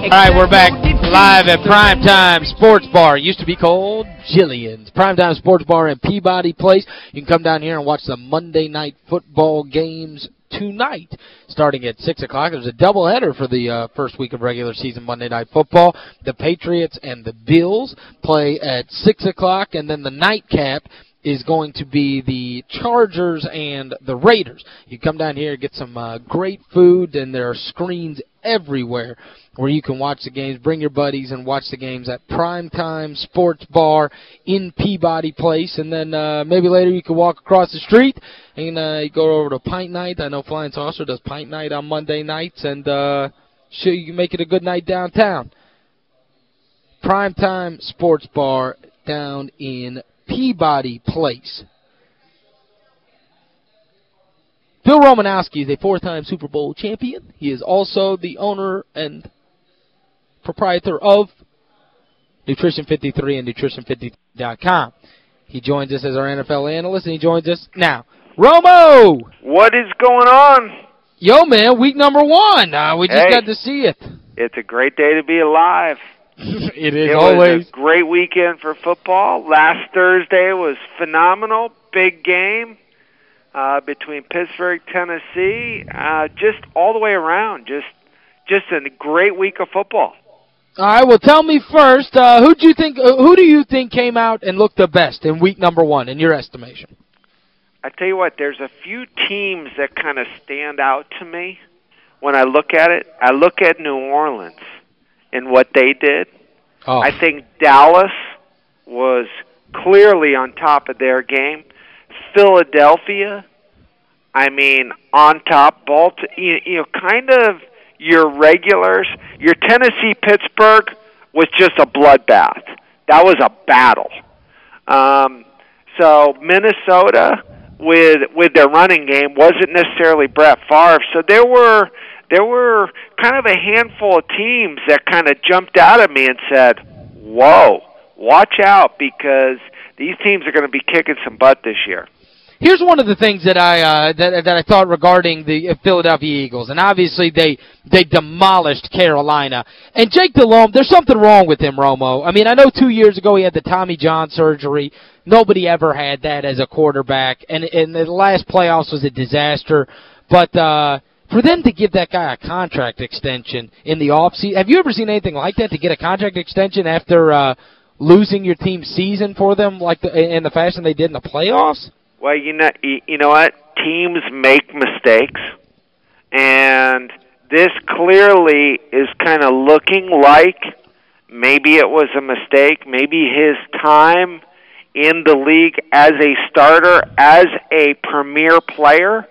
All right, we're back live at Primetime Sports Bar. It used to be called Jillian's. Primetime Sports Bar in Peabody Place. You can come down here and watch the Monday night football games tonight starting at 6 o'clock. There's a doubleheader for the uh, first week of regular season Monday Night Football. The Patriots and the Bills play at 6 o'clock, and then the nightcap is going to be the Chargers and the Raiders. You come down here, get some uh, great food, and there are screens everywhere where you can watch the games. Bring your buddies and watch the games at Primetime Sports Bar in Peabody Place. And then uh, maybe later you can walk across the street and uh, go over to Pint Night. I know Flying Saucer does Pint Night on Monday nights. And uh, sure you can make it a good night downtown. Primetime Sports Bar down in Peabody Place. Bill Romanowski is a four-time Super Bowl champion. He is also the owner and proprietor of Nutrition 53 and Nutrition53.com. He joins us as our NFL analyst, and he joins us now. Romo! What is going on? Yo, man, week number one. Uh, we just hey, got to see it. It's a great day to be alive. it is it always. a great weekend for football. Last Thursday was phenomenal. Big game uh, between Pittsburgh, Tennessee. Uh, just all the way around. Just just a great week of football. All right, well, tell me first, uh, who do you think uh, who do you think came out and looked the best in week number one, in your estimation? I tell you what, there's a few teams that kind of stand out to me when I look at it. I look at New Orleans and what they did. Oh. I think Dallas was clearly on top of their game. Philadelphia, I mean, on top. Baltimore, you, know, kind of your regulars. Your Tennessee Pittsburgh was just a bloodbath. That was a battle. Um, so Minnesota with with their running game wasn't necessarily Brett Favre. So there were there were kind of a handful of teams that kind of jumped out at me and said, "Whoa, watch out because these teams are going to be kicking some butt this year." Here's one of the things that I uh, that that I thought regarding the Philadelphia Eagles, and obviously they they demolished Carolina. And Jake Delhomme, there's something wrong with him, Romo. I mean, I know two years ago he had the Tommy John surgery. Nobody ever had that as a quarterback, and and the last playoffs was a disaster. But uh, for them to give that guy a contract extension in the offseason, have you ever seen anything like that, to get a contract extension after uh, losing your team season for them like the, in the fashion they did in the playoffs? Well, you know, you know what? Teams make mistakes, and this clearly is kind of looking like maybe it was a mistake. Maybe his time in the league as a starter, as a premier player,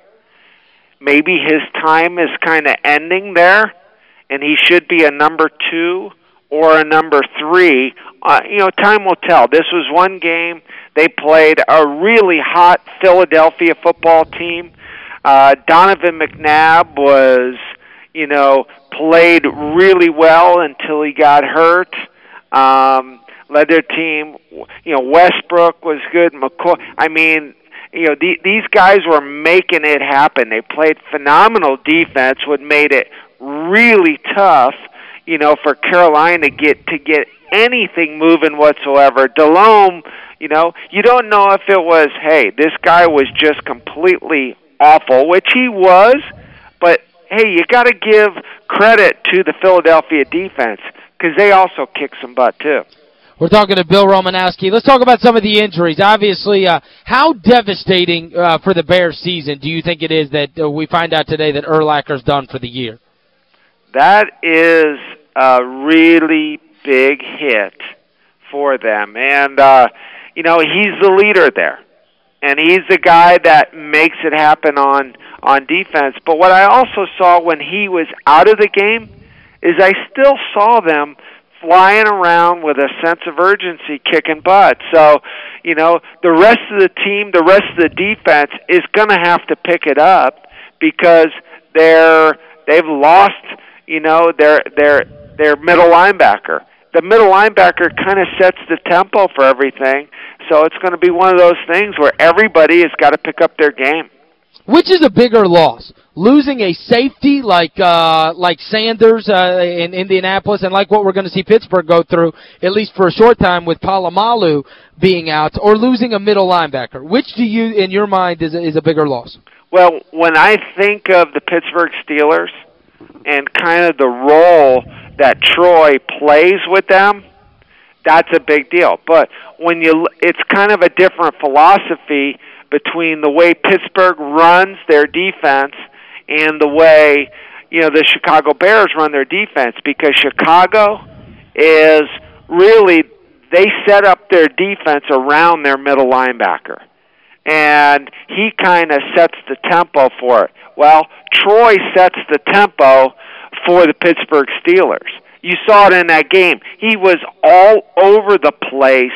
maybe his time is kind of ending there, and he should be a number two or a number three. Uh, you know, time will tell. This was one game they played a really hot Philadelphia football team. Uh, Donovan McNabb was, you know, played really well until he got hurt. Um, led their team. You know, Westbrook was good. McCoy. I mean, you know, the, these guys were making it happen. They played phenomenal defense, what made it really tough, you know, for Carolina to get to get anything moving whatsoever. Delhomme you know, you don't know if it was, hey, this guy was just completely awful, which he was, but hey, you got to give credit to the Philadelphia defense because they also kicked some butt too. We're talking to Bill Romanowski. Let's talk about some of the injuries. Obviously, uh, how devastating uh, for the Bears season do you think it is that uh, we find out today that Urlacher's done for the year? That is a really big hit for them. And, uh, you know, he's the leader there. And he's the guy that makes it happen on on defense. But what I also saw when he was out of the game is I still saw them flying around with a sense of urgency kicking butt. So, you know, the rest of the team, the rest of the defense is going to have to pick it up because they're they've lost, you know, their their their middle linebacker. The middle linebacker kind of sets the tempo for everything so it's going to be one of those things where everybody has got to pick up their game. Which is a bigger loss? losing a safety like uh, like Sanders uh, in Indianapolis and like what we're going to see Pittsburgh go through, at least for a short time with Polamalu being out, or losing a middle linebacker? Which do you, in your mind, is a, is a bigger loss? Well, when I think of the Pittsburgh Steelers and kind of the role that Troy plays with them, that's a big deal. But when you it's kind of a different philosophy between the way Pittsburgh runs their defense and the way you know the Chicago Bears run their defense because Chicago is really they set up their defense around their middle linebacker and he kind of sets the tempo for it. Well, Troy sets the tempo for the Pittsburgh Steelers. You saw it in that game. He was all over the place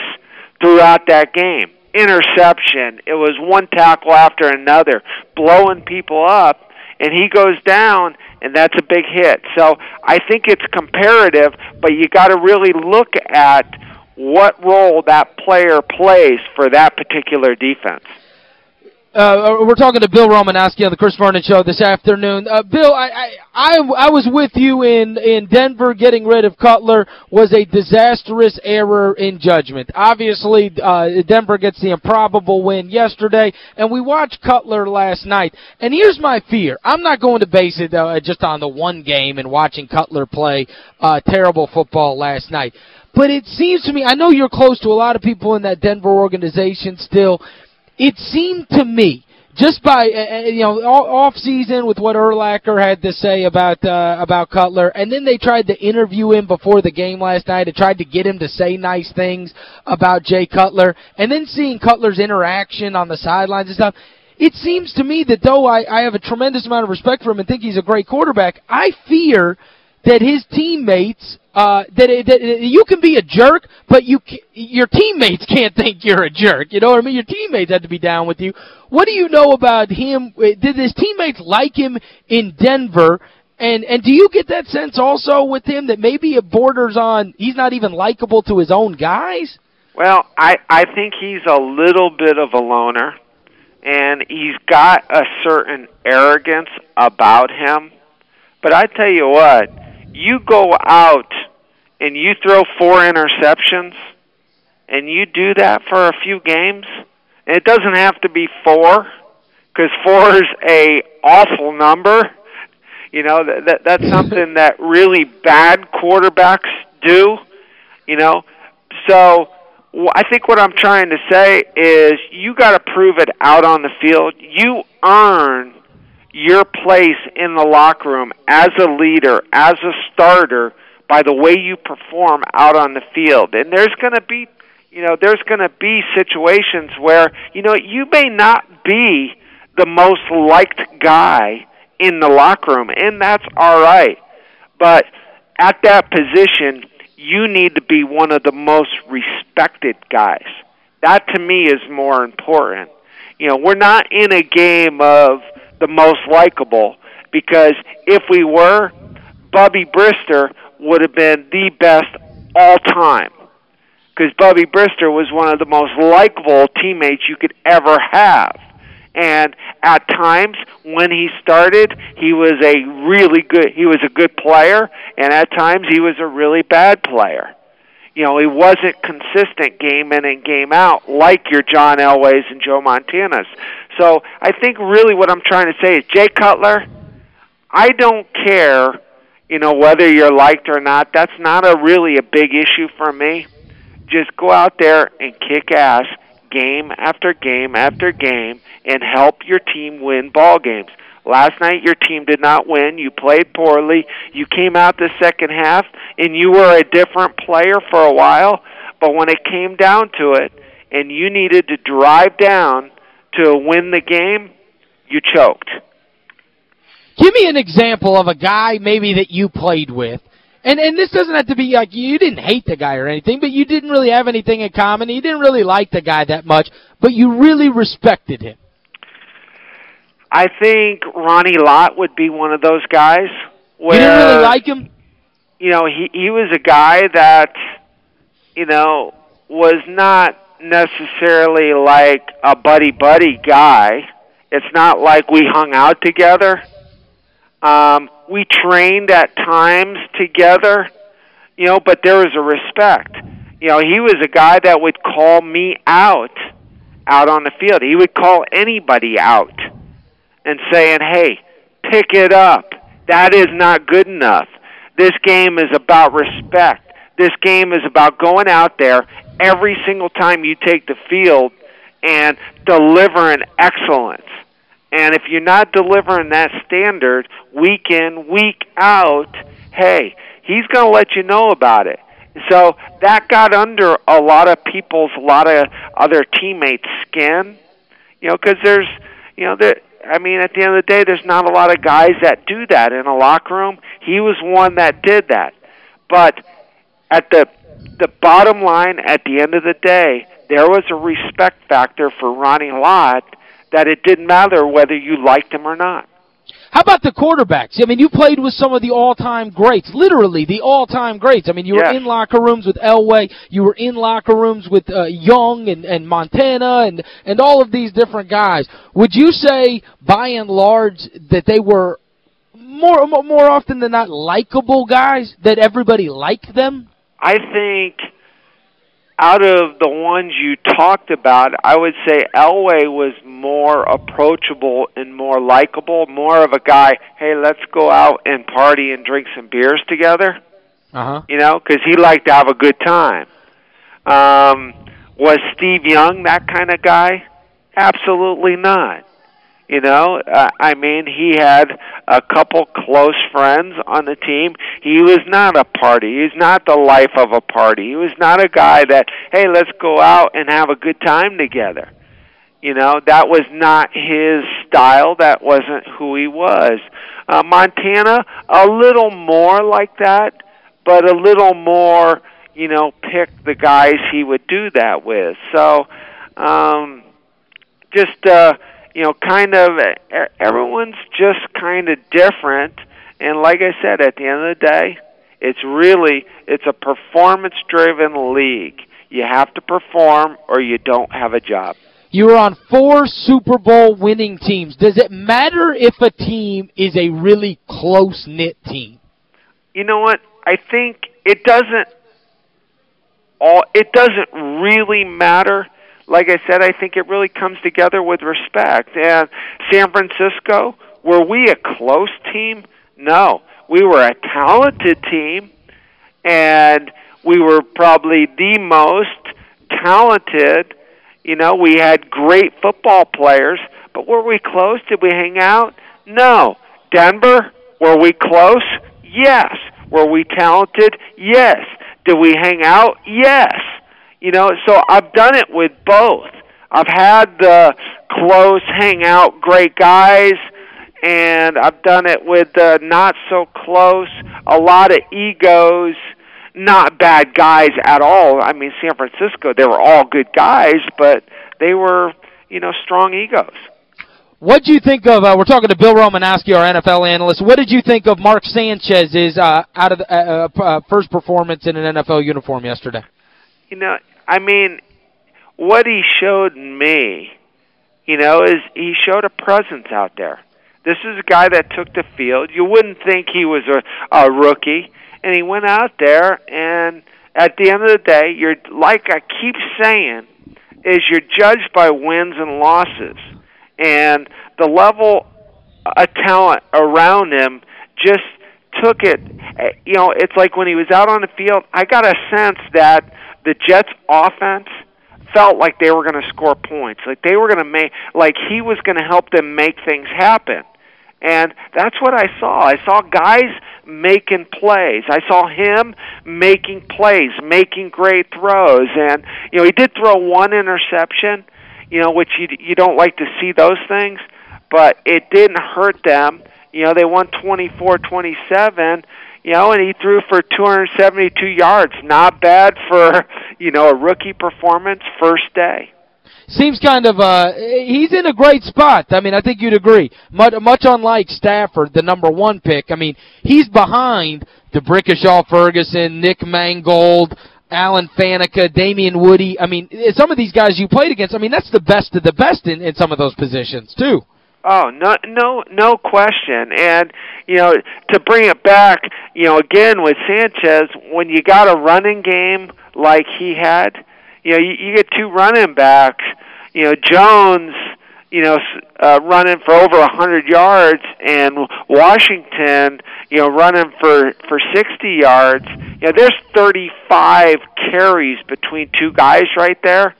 throughout that game. Interception. It was one tackle after another, blowing people up, and he goes down, and that's a big hit. So I think it's comparative, but you got to really look at what role that player plays for that particular defense. Uh, we're talking to Bill Romanowski on the Chris Vernon Show this afternoon. Uh, Bill, I, I, I, was with you in, in Denver. Getting rid of Cutler was a disastrous error in judgment. Obviously, uh, Denver gets the improbable win yesterday, and we watched Cutler last night. And here's my fear. I'm not going to base it uh, just on the one game and watching Cutler play uh, terrible football last night. But it seems to me, I know you're close to a lot of people in that Denver organization still, it seemed to me just by uh, uh you know off season with what Urlacher had to say about uh, about Cutler and then they tried to interview him before the game last night and tried to get him to say nice things about Jay Cutler and then seeing Cutler's interaction on the sidelines and stuff it seems to me that though I, I have a tremendous amount of respect for him and think he's a great quarterback I fear that his teammates uh, that, it, that you can be a jerk, but you your teammates can't think you're a jerk. You know what I mean? Your teammates have to be down with you. What do you know about him? Did his teammates like him in Denver? And and do you get that sense also with him that maybe it borders on he's not even likable to his own guys? Well, I I think he's a little bit of a loner and he's got a certain arrogance about him. But I tell you what, you go out and you throw four interceptions and you do that for a few games, and it doesn't have to be four because four is a awful number. You know that, that that's something that really bad quarterbacks do. You know, so I think what I'm trying to say is you got to prove it out on the field. You earn your place in the locker room as a leader, as a starter by the way you perform out on the field. And there's going to be, you know, there's going to be situations where, you know, you may not be the most liked guy in the locker room, and that's all right. But at that position, you need to be one of the most respected guys. That to me is more important. You know, we're not in a game of the most likable because if we were, Bubby Brister would have been the best all time. Because Bubby Brister was one of the most likable teammates you could ever have. And at times when he started, he was a really good he was a good player, and at times he was a really bad player you know, he wasn't consistent game in and game out like your John Elways and Joe Montanas. So I think really what I'm trying to say is Jay Cutler, I don't care, you know, whether you're liked or not. That's not a really a big issue for me. Just go out there and kick ass game after game after game and help your team win ball games. Last night your team did not win. You played poorly. You came out the second half and you were a different player for a while, but when it came down to it and you needed to drive down to win the game, you choked. Give me an example of a guy maybe that you played with. And and this doesn't have to be like you didn't hate the guy or anything, but you didn't really have anything in common. You didn't really like the guy that much, but you really respected him. I think Ronnie Lott would be one of those guys. Where, you didn't really like him? You know, he he was a guy that, you know, was not necessarily like a buddy-buddy guy. It's not like we hung out together, Um, we trained at times together, you know, but there was a respect. You know, he was a guy that would call me out out on the field. He would call anybody out and saying, "Hey, pick it up. That is not good enough. This game is about respect. This game is about going out there every single time you take the field and delivering excellence. And if you're not delivering that standard week in, week out, hey, he's going to let you know about it. So that got under a lot of people's, a lot of other teammates' skin, you know, because there's, you know, there. I mean, at the end of the day, there's not a lot of guys that do that in a locker room. He was one that did that. But at the the bottom line, at the end of the day, there was a respect factor for Ronnie Lott that it didn't matter whether you liked him or not. How about the quarterbacks? I mean, you played with some of the all-time greats, literally the all-time greats. I mean, you were in locker rooms with Elway, you were in locker rooms with uh, Young and, and Montana and, and all of these different guys. Would you say, by and large, that they were more more often than not likable guys, that everybody liked them? I think out of the ones you talked about, I would say Elway was more approachable and more likable, more of a guy, hey, let's go out and party and drink some beers together. Uh-huh. You know, cuz he liked to have a good time. Um was Steve Young that kind of guy? Absolutely not. You know, uh, I mean, he had a couple close friends on the team. He was not a party. He's not the life of a party. He was not a guy that, hey, let's go out and have a good time together. You know, that was not his style. That wasn't who he was. Uh, Montana, a little more like that, but a little more, you know, pick the guys he would do that with. So, um, just, uh, you know, kind of everyone's just kind of different. And like I said, at the end of the day, it's really it's a performance driven league. You have to perform or you don't have a job. You were on four Super Bowl winning teams. Does it matter if a team is a really close-knit team? You know what? I think it doesn't all it doesn't really matter like I said, I think it really comes together with respect. And San Francisco, were we a close team? No. We were a talented team, and we were probably the most talented. You know, we had great football players, but were we close? Did we hang out? No. Denver, were we close? Yes. Were we talented? Yes. Did we hang out? Yes. You know, so I've done it with both. I've had the close hangout great guys and I've done it with the not so close, a lot of egos, not bad guys at all. I mean, San Francisco, they were all good guys, but they were, you know, strong egos. What do you think of, uh, we're talking to Bill Romanowski, our NFL analyst. What did you think of Mark Sanchez's uh, out of the, uh, uh, first performance in an NFL uniform yesterday? You know, I mean, what he showed me, you know, is he showed a presence out there. This is a guy that took the field. You wouldn't think he was a, a rookie, and he went out there and at the end of the day, you're like I keep saying, is you're judged by wins and losses. And the level of talent around him just took it eh, you know, it's like when he was out on the field, I got a sense that the Jets offense felt like they were going to score points, like they were going to make like he was going to help them make things happen. And that's what I saw. I saw guys making plays. I saw him making plays, making great throws. And you know, he did throw one interception, you know, which you you don't like to see those things, but it didn't hurt them. You know, they won 24-27 you know, and he threw for 272 yards. Not bad for, you know, a rookie performance first day. Seems kind of, uh, he's in a great spot. I mean, I think you'd agree. Much, much unlike Stafford, the number one pick. I mean, he's behind D'Brickashaw Ferguson, Nick Mangold, Alan Faneca, Damien Woody. I mean, some of these guys you played against, I mean, that's the best of the best in, in some of those positions, too. Oh no, no, no question. And you know, to bring it back, you know, again with Sanchez, when you got a running game like he had, you know, you, you get two running backs. You know, Jones, you know, uh, running for over a hundred yards, and Washington, you know, running for for sixty yards. You know, there's thirty-five carries between two guys right there.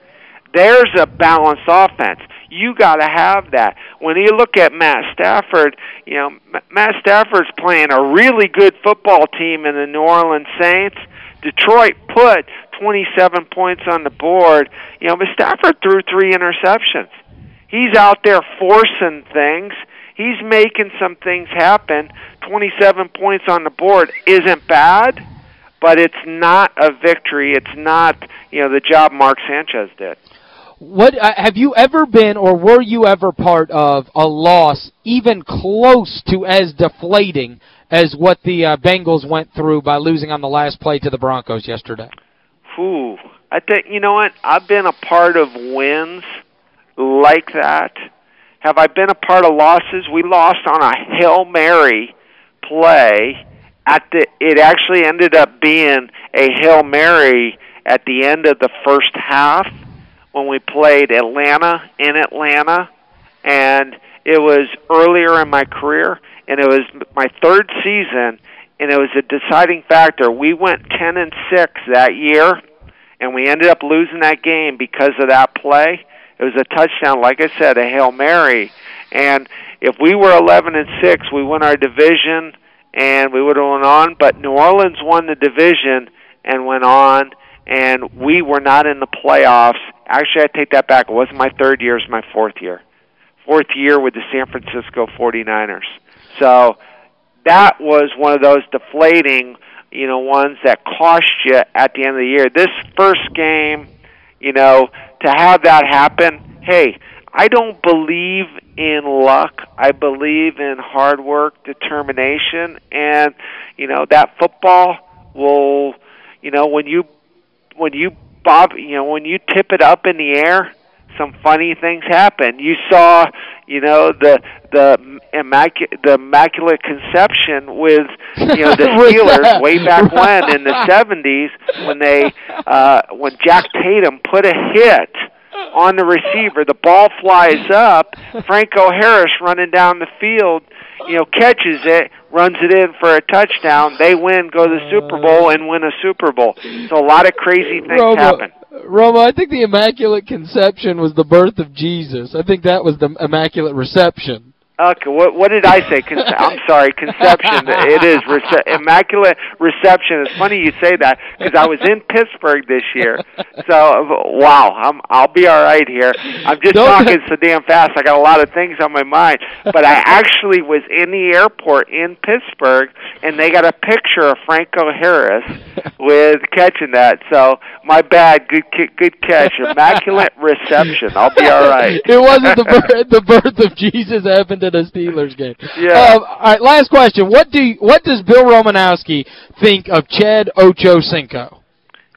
There's a balanced offense you got to have that. When you look at Matt Stafford, you know Matt Stafford's playing a really good football team in the New Orleans Saints. Detroit put 27 points on the board. You know, but Stafford threw three interceptions. He's out there forcing things. He's making some things happen. 27 points on the board isn't bad, but it's not a victory. It's not, you know, the job Mark Sanchez did. What uh, have you ever been or were you ever part of a loss even close to as deflating as what the uh, Bengals went through by losing on the last play to the Broncos yesterday? Ooh, I think you know what? I've been a part of wins like that. Have I been a part of losses? We lost on a Hail Mary play at the it actually ended up being a Hail Mary at the end of the first half when we played Atlanta in Atlanta, and it was earlier in my career, and it was my third season, and it was a deciding factor. We went ten and six that year, and we ended up losing that game because of that play. It was a touchdown, like I said, a hail mary, and if we were eleven and six, we won our division, and we would have went on. But New Orleans won the division and went on and we were not in the playoffs. Actually, I take that back. It wasn't my third year; it was my fourth year. Fourth year with the San Francisco 49ers. So that was one of those deflating, you know, ones that cost you at the end of the year. This first game, you know, to have that happen, hey, I don't believe in luck. I believe in hard work, determination, and you know that football will, you know, when you when you bob, you know, when you tip it up in the air, some funny things happen. You saw, you know, the the immaculate the immaculate conception with you know the Steelers way back when in the seventies when they uh when Jack Tatum put a hit on the receiver, the ball flies up, Franco Harris running down the field, you know, catches it, runs it in for a touchdown. They win, go to the Super Bowl, and win a Super Bowl. So a lot of crazy things Romo, happen. Romo, I think the Immaculate Conception was the birth of Jesus. I think that was the Immaculate Reception. Okay, what what did I say? Con I'm sorry, conception. It is rece immaculate reception. It's funny you say that because I was in Pittsburgh this year. So wow, I'm I'll be all right here. I'm just Don't talking so damn fast. I got a lot of things on my mind. But I actually was in the airport in Pittsburgh, and they got a picture of Franco Harris with catching that. So my bad. Good good catch. Immaculate reception. I'll be all right. It wasn't the birth, the birth of Jesus happened to the Steelers game. Yeah. Um, all right, last question. What do you, what does Bill Romanowski think of Chad Ochocinco?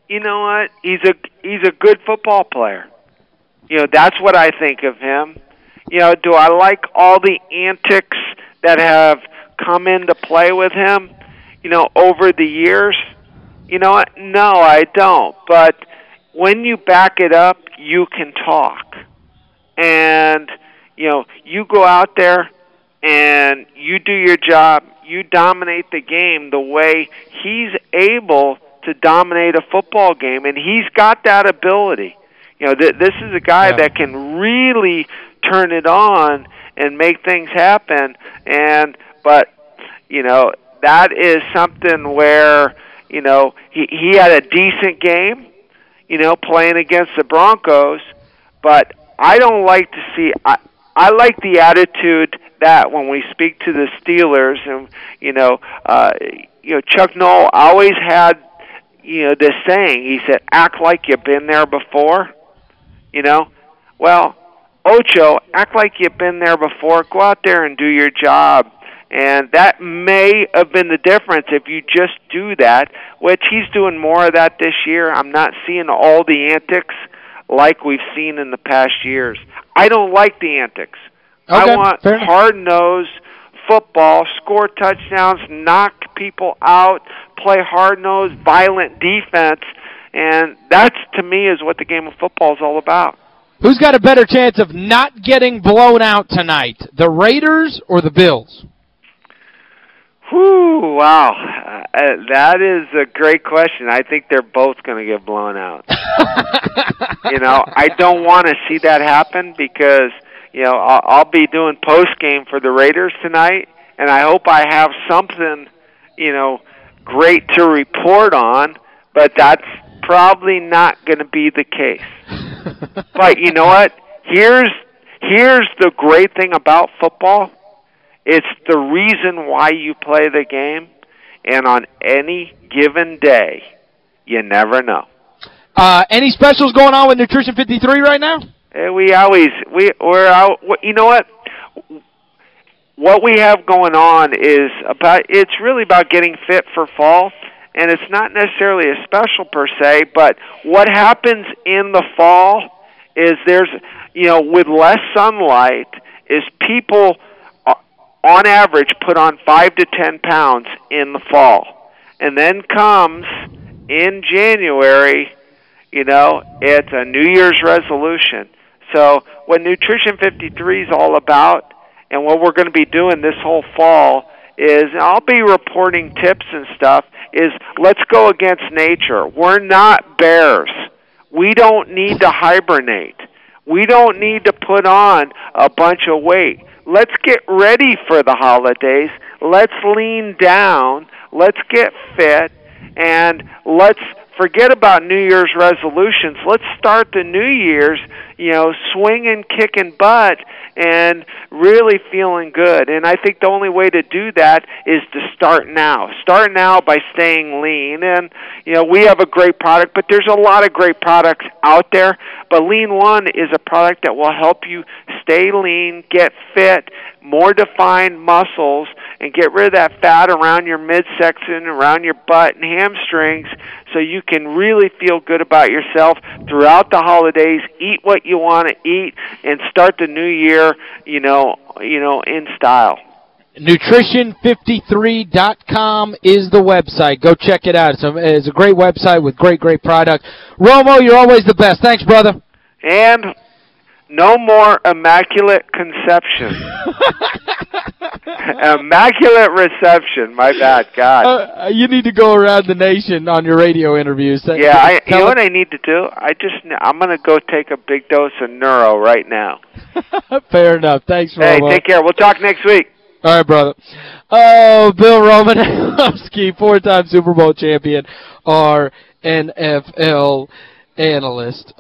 You know what? He's a he's a good football player. You know, that's what I think of him. You know, do I like all the antics that have come into play with him, you know, over the years? You know what? No, I don't. But when you back it up, you can talk. And you know, you go out there and you do your job, you dominate the game the way he's able to dominate a football game, and he's got that ability. You know, th- this is a guy yeah. that can really turn it on and make things happen. And but you know, that is something where you know he he had a decent game. You know, playing against the Broncos, but I don't like to see. I, I like the attitude that when we speak to the Steelers, and you know, uh, you know, Chuck Noll always had, you know, this saying. He said, "Act like you've been there before." You know, well, Ocho, act like you've been there before. Go out there and do your job. And that may have been the difference if you just do that, which he's doing more of that this year. I'm not seeing all the antics like we've seen in the past years. I don't like the antics. Okay, I want hard-nosed football, score touchdowns, knock people out, play hard-nosed, violent defense, and that's, to me, is what the game of football is all about. Who's got a better chance of not getting blown out tonight, the Raiders or the Bills? Whew, wow. Uh, that is a great question. I think they're both going to get blown out. you know, I don't want to see that happen because, you know, I'll, I'll be doing post game for the Raiders tonight and I hope I have something, you know, great to report on, but that's probably not going to be the case. but you know what? Here's here's the great thing about football. It's the reason why you play the game, and on any given day, you never know. Uh, any specials going on with Nutrition 53 right now? Uh, we always we we're out. You know what? What we have going on is about. It's really about getting fit for fall and it's not necessarily a special per se, but what happens in the fall is there's, you know, with less sunlight, is people on average put on 5 to 10 pounds in the fall. And then comes in January, you know, it's a New Year's resolution. So what Nutrition 53 is all about and what we're going to be doing this whole fall is I'll be reporting tips and stuff is let's go against nature. We're not bears. We don't need to hibernate. We don't need to put on a bunch of weight. Let's get ready for the holidays. Let's lean down. Let's get fit and let's forget about New Year's resolutions. Let's start the New Year's, you know, swinging, kicking butt, and really feeling good. And I think the only way to do that is to start now. Start now by staying lean. And, you know, we have a great product, but there's a lot of great products out there. But Lean One is a product that will help you stay lean, get fit, more defined muscles, and get rid of that fat around your midsection, around your butt and hamstrings so you can really feel good about yourself throughout the holidays, eat what you want to eat and start the new year, you know, you know, in style. Nutrition53.com is the website. Go check it out. It's a, it's a great website with great, great product. Romo, you're always the best. Thanks, brother. And no more immaculate conception. immaculate reception. My bad, God. Uh, you need to go around the nation on your radio interviews. Yeah, I, you know what I need to do? I just I'm going to go take a big dose of neuro right now. Fair enough. Thanks, Romo. Hey, take care. We'll talk next week. All right, brother. Oh, Bill Romanowski, four-time Super Bowl champion, our NFL analyst.